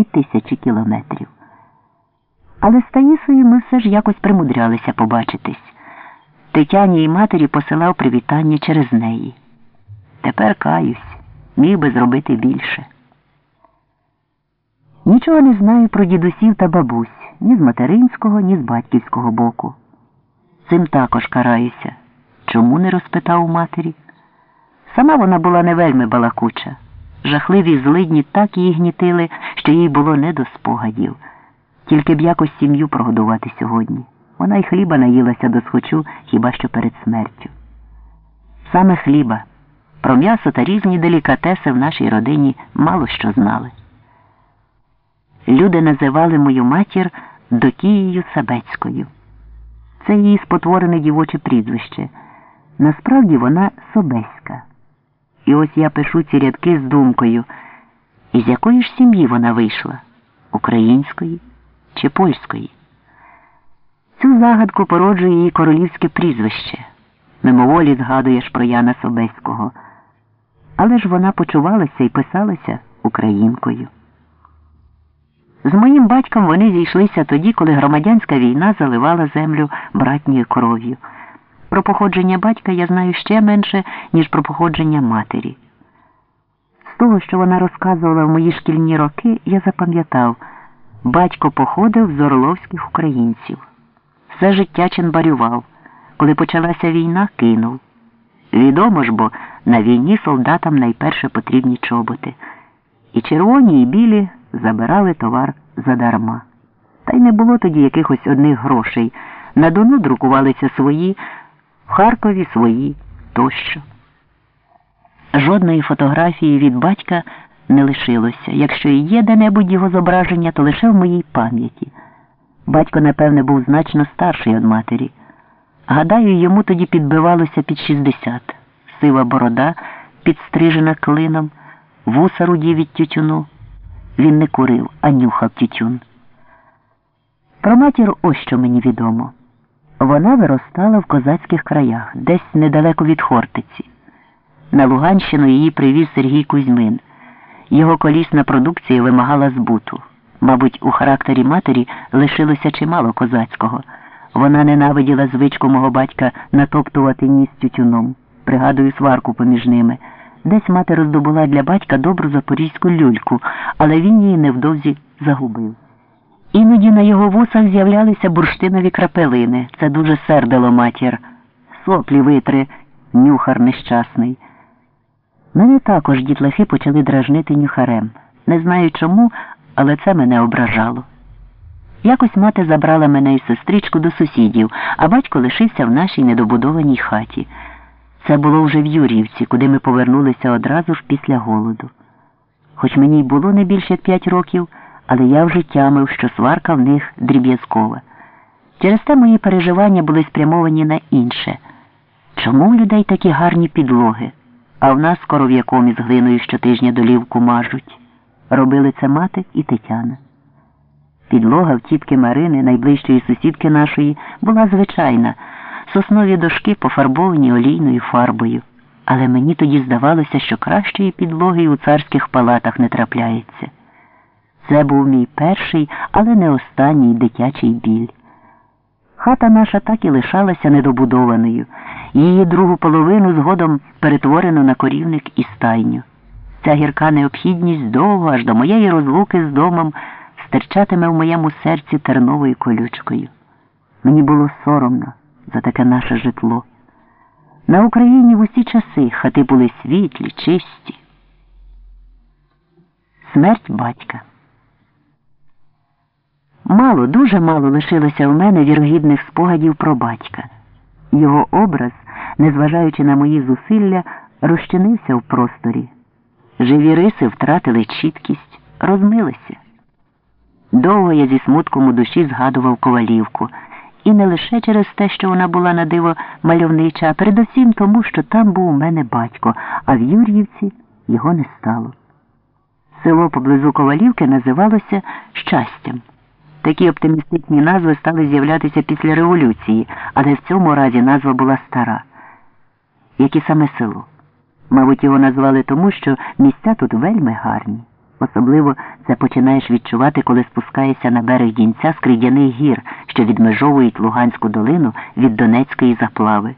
і тисячі кілометрів. Але з Таїсою ми все ж якось примудрялися побачитись. Тетяні і матері посилав привітання через неї. Тепер каюсь, міг би зробити більше. Нічого не знаю про дідусів та бабусь ні з материнського, ні з батьківського боку. Цим також караюся. Чому не розпитав у матері? Сама вона була не вельми балакуча. Жахливі злидні так її гнітили, що їй було не до спогадів. Тільки б якось сім'ю прогодувати сьогодні. Вона й хліба наїлася до схочу хіба що перед смертю. Саме хліба. Про м'ясо та різні делікатеси в нашій родині мало що знали. Люди називали мою матір Докією Сабецькою. Це її спотворене дівоче прізвище. Насправді вона Собеська. І ось я пишу ці рядки з думкою, із якої ж сім'ї вона вийшла української чи польської. Цю загадку породжує її королівське прізвище. Мимоволі згадуєш про Яна Собеського. Але ж вона почувалася і писалася українкою. З моїм батьком вони зійшлися тоді, коли громадянська війна заливала землю братньою кров'ю. Про походження батька я знаю ще менше, ніж про походження матері. Того, що вона розказувала в мої шкільні роки, я запам'ятав, батько походив з орловських українців. Все життя ченбарював. Коли почалася війна, кинув. Відомо ж, бо на війні солдатам найперше потрібні чоботи. І червоні, і білі забирали товар задарма. Та й не було тоді якихось одних грошей. На Дону друкувалися свої, в Харкові свої тощо. Жодної фотографії від батька не лишилося. Якщо і є де-небудь його зображення, то лише в моїй пам'яті. Батько, напевне, був значно старший від матері. Гадаю, йому тоді підбивалося під 60. Сива борода, підстрижена клином, вуса руді від тютюну. Він не курив, а нюхав тютюн. Про матір ось що мені відомо. Вона виростала в козацьких краях, десь недалеко від Хортиці. На Луганщину її привіз Сергій Кузьмин. Його колісна продукція вимагала збуту. Мабуть, у характері матері лишилося чимало козацького. Вона ненавиділа звичку мого батька натоптувати ніс тютюном. Пригадую сварку поміж ними. Десь мати роздобула для батька добру запорізьку люльку, але він її невдовзі загубив. Іноді на його вусах з'являлися бурштинові крапелини. Це дуже сердило матір. Соплі витри, нюхар нещасний. Мене також дітлахи почали дражнити нюхарем. Не знаю чому, але це мене ображало. Якось мати забрала мене і сестричку до сусідів, а батько лишився в нашій недобудованій хаті. Це було вже в Юрівці, куди ми повернулися одразу ж після голоду. Хоч мені й було не більше п'ять років, але я вже тямив, що сварка в них дріб'язкова. Через те мої переживання були спрямовані на інше. Чому у людей такі гарні підлоги, а в нас коров'яком із глиною щотижня долівку мажуть? Робили це мати і Тетяна. Підлога в тітки Марини, найближчої сусідки нашої, була звичайна, соснові дошки пофарбовані олійною фарбою. Але мені тоді здавалося, що кращої підлоги у царських палатах не трапляється. Це був мій перший, але не останній дитячий біль. Хата наша так і лишалася недобудованою. Її другу половину згодом перетворено на корівник і стайню. Ця гірка необхідність довго аж до моєї розлуки з домом стирчатиме в моєму серці терновою колючкою. Мені було соромно за таке наше житло. На Україні в усі часи хати були світлі, чисті. Смерть батька. Мало, дуже мало лишилося в мене вірогідних спогадів про батька. Його образ, незважаючи на мої зусилля, розчинився в просторі. Живі риси втратили чіткість, розмилися. Довго я зі смутком у душі згадував ковалівку. І не лише через те, що вона була на диво мальовнича, а передусім тому, що там був у мене батько, а в Юр'ївці його не стало. Село поблизу Ковалівки називалося Щастям. Такі оптимістичні назви стали з'являтися після революції, але в цьому разі назва була стара. Як і саме село. Мабуть, його назвали тому, що місця тут вельми гарні. Особливо це починаєш відчувати, коли спускаєшся на берег дінця з кридяних гір, що відмежовують Луганську долину від Донецької заплави.